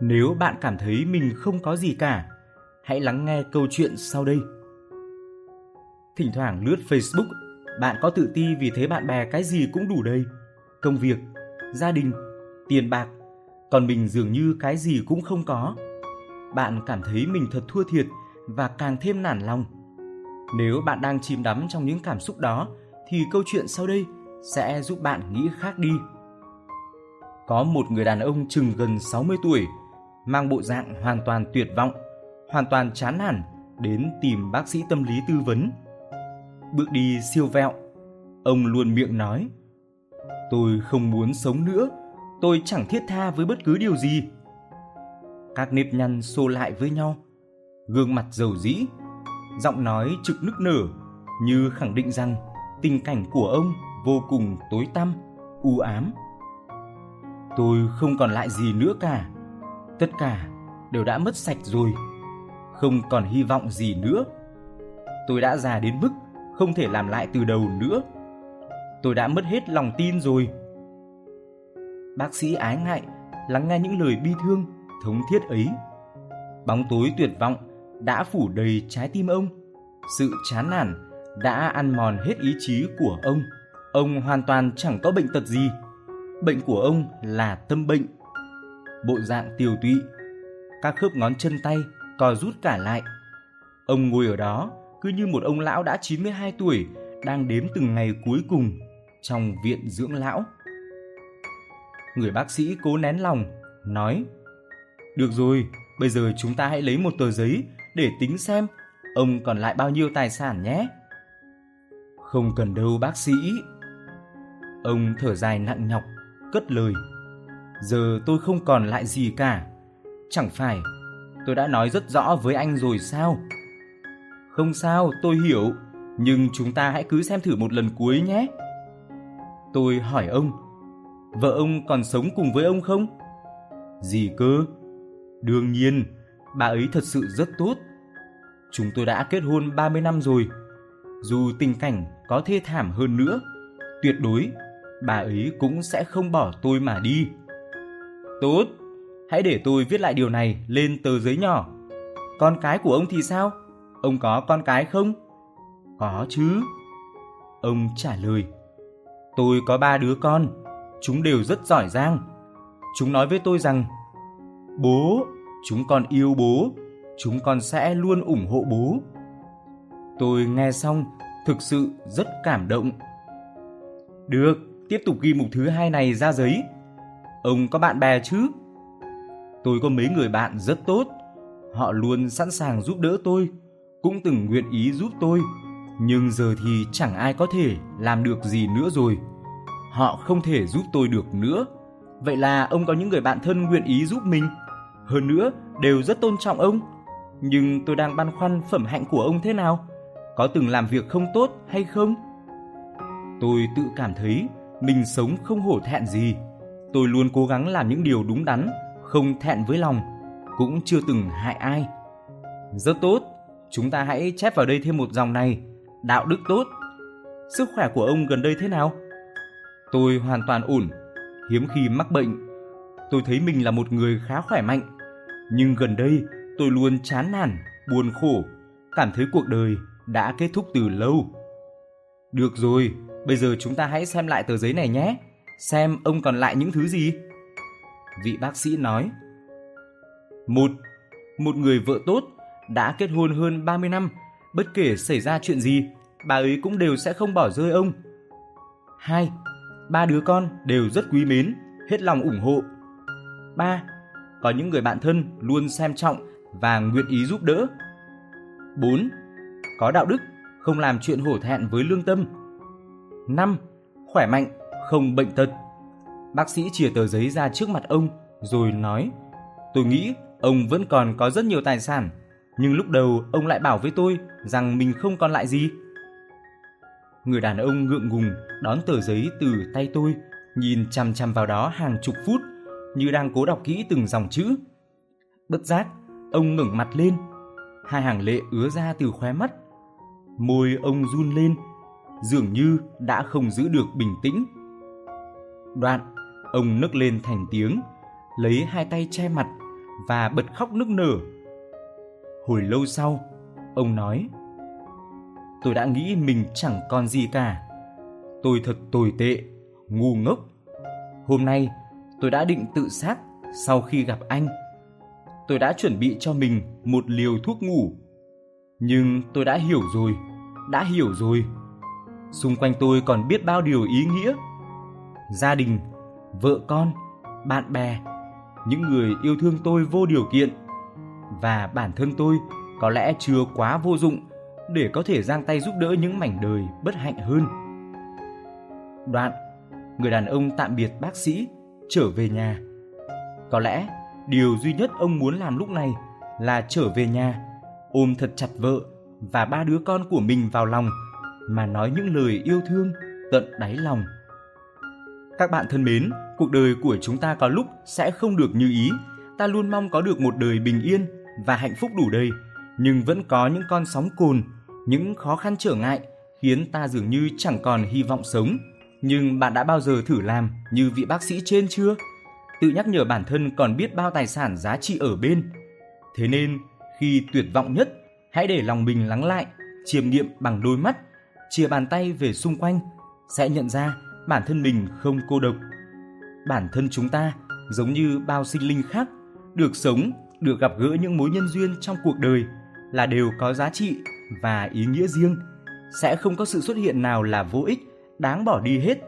Nếu bạn cảm thấy mình không có gì cả, hãy lắng nghe câu chuyện sau đây. Thỉnh thoảng lướt Facebook, bạn có tự ti vì thấy bạn bè cái gì cũng đủ đầy. Công việc, gia đình, tiền bạc, còn mình dường như cái gì cũng không có. Bạn cảm thấy mình thật thua thiệt và càng thêm nản lòng. Nếu bạn đang chìm đắm trong những cảm xúc đó thì câu chuyện sau đây sẽ giúp bạn nghĩ khác đi. Có một người đàn ông chừng gần 60 tuổi, mang bộ dạng hoàn toàn tuyệt vọng, hoàn toàn chán nản đến tìm bác sĩ tâm lý tư vấn. Bước đi siêu vẹo, ông luôn miệng nói: "Tôi không muốn sống nữa, tôi chẳng thiết tha với bất cứ điều gì." Các nếp nhăn xô lại với nhau, gương mặt dầu dĩ, giọng nói trực nức nở như khẳng định rằng tình cảnh của ông vô cùng tối tăm, u ám. Tôi không còn lại gì nữa cả. Tất cả đều đã mất sạch rồi. Không còn hy vọng gì nữa. Tôi đã già đến mức không thể làm lại từ đầu nữa. Tôi đã mất hết lòng tin rồi. Bác sĩ ái ngại lắng nghe những lời bi thương, thống thiết ấy. Bóng tối tuyệt vọng đã phủ đầy trái tim ông. Sự chán nản đã ăn mòn hết ý chí của ông. Ông hoàn toàn chẳng có bệnh tật gì. Bệnh của ông là tâm bệnh. Bộ dạng tiều tụy, các khớp ngón chân tay co rút cả lại. Ông ngồi ở đó cứ như một ông lão đã 92 tuổi đang đếm từng ngày cuối cùng trong viện dưỡng lão. Người bác sĩ cố nén lòng, nói: "Được rồi, bây giờ chúng ta hãy lấy một tờ giấy để tính xem ông còn lại bao nhiêu tài sản nhé." Không cần đâu bác sĩ. Ông thở dài nặng nhọc, cất lời. Giờ tôi không còn lại gì cả. Chẳng phải tôi đã nói rất rõ với anh rồi sao? Không sao, tôi hiểu, nhưng chúng ta hãy cứ xem thử một lần cuối nhé. Tôi hỏi ông, vợ ông còn sống cùng với ông không? Gì cơ? Đương nhiên, bà ấy thật sự rất tốt. Chúng tôi đã kết hôn 30 năm rồi. Dù tình cảnh có thê thảm hơn nữa, tuyệt đối bà ấy cũng sẽ không bỏ tôi mà đi. Tốt, hãy để tôi viết lại điều này lên tờ giấy nhỏ. Con cái của ông thì sao? Ông có con cái không? Có chứ. Ông trả lời. Tôi có ba đứa con, chúng đều rất giỏi giang. Chúng nói với tôi rằng, bố, chúng con yêu bố, chúng con sẽ luôn ủng hộ bố. Tôi nghe xong thực sự rất cảm động. Được, tiếp tục ghi mục thứ hai này ra giấy. Ông có bạn bè chứ? Tôi có mấy người bạn rất tốt, họ luôn sẵn sàng giúp đỡ tôi, cũng từng nguyện ý giúp tôi, nhưng giờ thì chẳng ai có thể làm được gì nữa rồi. Họ không thể giúp tôi được nữa. Vậy là ông có những người bạn thân nguyện ý giúp mình, hơn nữa đều rất tôn trọng ông. Nhưng tôi đang băn khoăn phẩm hạnh của ông thế nào? có từng làm việc không tốt hay không? Tôi tự cảm thấy mình sống không hổ thẹn gì. Tôi luôn cố gắng làm những điều đúng đắn, không thẹn với lòng, cũng chưa từng hại ai. Rất tốt, chúng ta hãy chép vào đây thêm một dòng này, đạo đức tốt. Sức khỏe của ông gần đây thế nào? Tôi hoàn toàn ổn, hiếm khi mắc bệnh. Tôi thấy mình là một người khá khỏe mạnh, nhưng gần đây tôi luôn chán nản, buồn khổ, cảm thấy cuộc đời đã kết thúc từ lâu. Được rồi, bây giờ chúng ta hãy xem lại tờ giấy này nhé, xem ông còn lại những thứ gì. Vị bác sĩ nói. Một, một người vợ tốt đã kết hôn hơn 30 năm, bất kể xảy ra chuyện gì, bà ấy cũng đều sẽ không bỏ rơi ông. Hai, ba đứa con đều rất quý mến, hết lòng ủng hộ. Ba, có những người bạn thân luôn xem trọng và nguyện ý giúp đỡ. 4 có đạo đức, không làm chuyện hổ thẹn với lương tâm. 5. Khỏe mạnh, không bệnh tật. Bác sĩ chìa tờ giấy ra trước mặt ông rồi nói: "Tôi nghĩ ông vẫn còn có rất nhiều tài sản, nhưng lúc đầu ông lại bảo với tôi rằng mình không còn lại gì." Người đàn ông ngượng ngùng đón tờ giấy từ tay tôi, nhìn chằm chằm vào đó hàng chục phút như đang cố đọc kỹ từng dòng chữ. Bất giác, ông ngẩng mặt lên, hai hàng lệ ứa ra từ khóe mắt môi ông run lên, dường như đã không giữ được bình tĩnh. Đoạn, ông nức lên thành tiếng, lấy hai tay che mặt, và bật khóc nức nở. Hồi lâu sau, ông nói: "Tôi đã nghĩ mình chẳng còn gì cả. Tôi thật tồi tệ, ngu ngốc. Hôm nay tôi đã định tự sát sau khi gặp anh. Tôi đã chuẩn bị cho mình một liều thuốc ngủ. Nhưng tôi đã hiểu rồi, đã hiểu rồi. Xung quanh tôi còn biết bao điều ý nghĩa. Gia đình, vợ con, bạn bè, những người yêu thương tôi vô điều kiện và bản thân tôi có lẽ chưa quá vô dụng để có thể giang tay giúp đỡ những mảnh đời bất hạnh hơn. Đoạn, người đàn ông tạm biệt bác sĩ, trở về nhà. Có lẽ điều duy nhất ông muốn làm lúc này là trở về nhà, ôm thật chặt vợ và ba đứa con của mình vào lòng mà nói những lời yêu thương tận đáy lòng. Các bạn thân mến, cuộc đời của chúng ta có lúc sẽ không được như ý, ta luôn mong có được một đời bình yên và hạnh phúc đủ đầy, nhưng vẫn có những con sóng cồn, những khó khăn trở ngại khiến ta dường như chẳng còn hy vọng sống. Nhưng bạn đã bao giờ thử làm như vị bác sĩ trên chưa? Tự nhắc nhở bản thân còn biết bao tài sản giá trị ở bên. Thế nên, khi tuyệt vọng nhất, hãy để lòng mình lắng lại, chiêm nghiệm bằng đôi mắt, chia bàn tay về xung quanh, sẽ nhận ra bản thân mình không cô độc. Bản thân chúng ta giống như bao sinh linh khác, được sống, được gặp gỡ những mối nhân duyên trong cuộc đời là đều có giá trị và ý nghĩa riêng, sẽ không có sự xuất hiện nào là vô ích, đáng bỏ đi hết.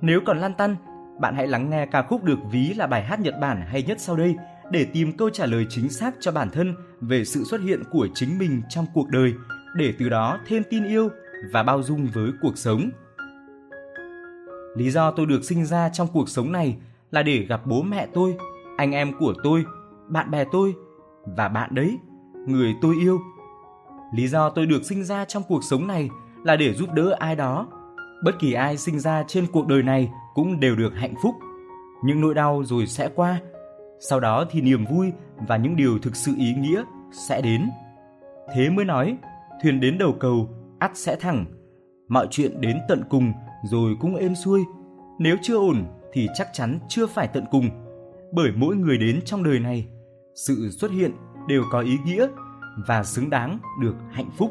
Nếu còn lăn tăn, bạn hãy lắng nghe ca khúc được ví là bài hát Nhật Bản hay nhất sau đây để tìm câu trả lời chính xác cho bản thân về sự xuất hiện của chính mình trong cuộc đời, để từ đó thêm tin yêu và bao dung với cuộc sống. Lý do tôi được sinh ra trong cuộc sống này là để gặp bố mẹ tôi, anh em của tôi, bạn bè tôi và bạn đấy, người tôi yêu. Lý do tôi được sinh ra trong cuộc sống này là để giúp đỡ ai đó. Bất kỳ ai sinh ra trên cuộc đời này cũng đều được hạnh phúc. Những nỗi đau rồi sẽ qua, sau đó thì niềm vui và những điều thực sự ý nghĩa sẽ đến. Thế mới nói, thuyền đến đầu cầu, ắt sẽ thẳng. Mọi chuyện đến tận cùng rồi cũng êm xuôi. Nếu chưa ổn thì chắc chắn chưa phải tận cùng. Bởi mỗi người đến trong đời này, sự xuất hiện đều có ý nghĩa và xứng đáng được hạnh phúc.